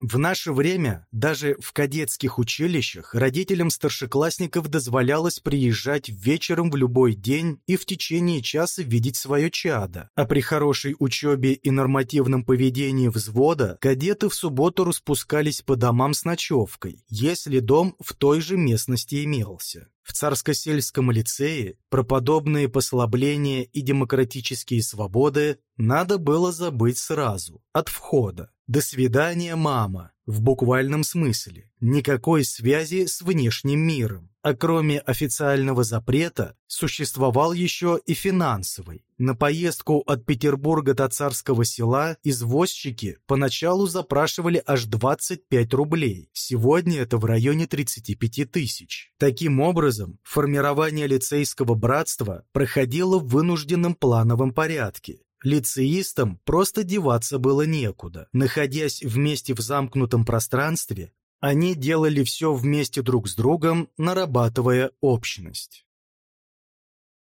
В наше время даже в кадетских училищах родителям старшеклассников дозволялось приезжать вечером в любой день и в течение часа видеть свое чадо, а при хорошей учебе и нормативном поведении взвода кадеты в субботу распускались по домам с ночевкой, если дом в той же местности имелся. В Царско-сельском лицее про подобные послабления и демократические свободы надо было забыть сразу, от входа. «До свидания, мама» в буквальном смысле. Никакой связи с внешним миром. А кроме официального запрета, существовал еще и финансовый. На поездку от Петербурга до Царского села извозчики поначалу запрашивали аж 25 рублей. Сегодня это в районе 35 тысяч. Таким образом, формирование лицейского братства проходило в вынужденном плановом порядке. Лицеистам просто деваться было некуда. Находясь вместе в замкнутом пространстве, они делали все вместе друг с другом, нарабатывая общность.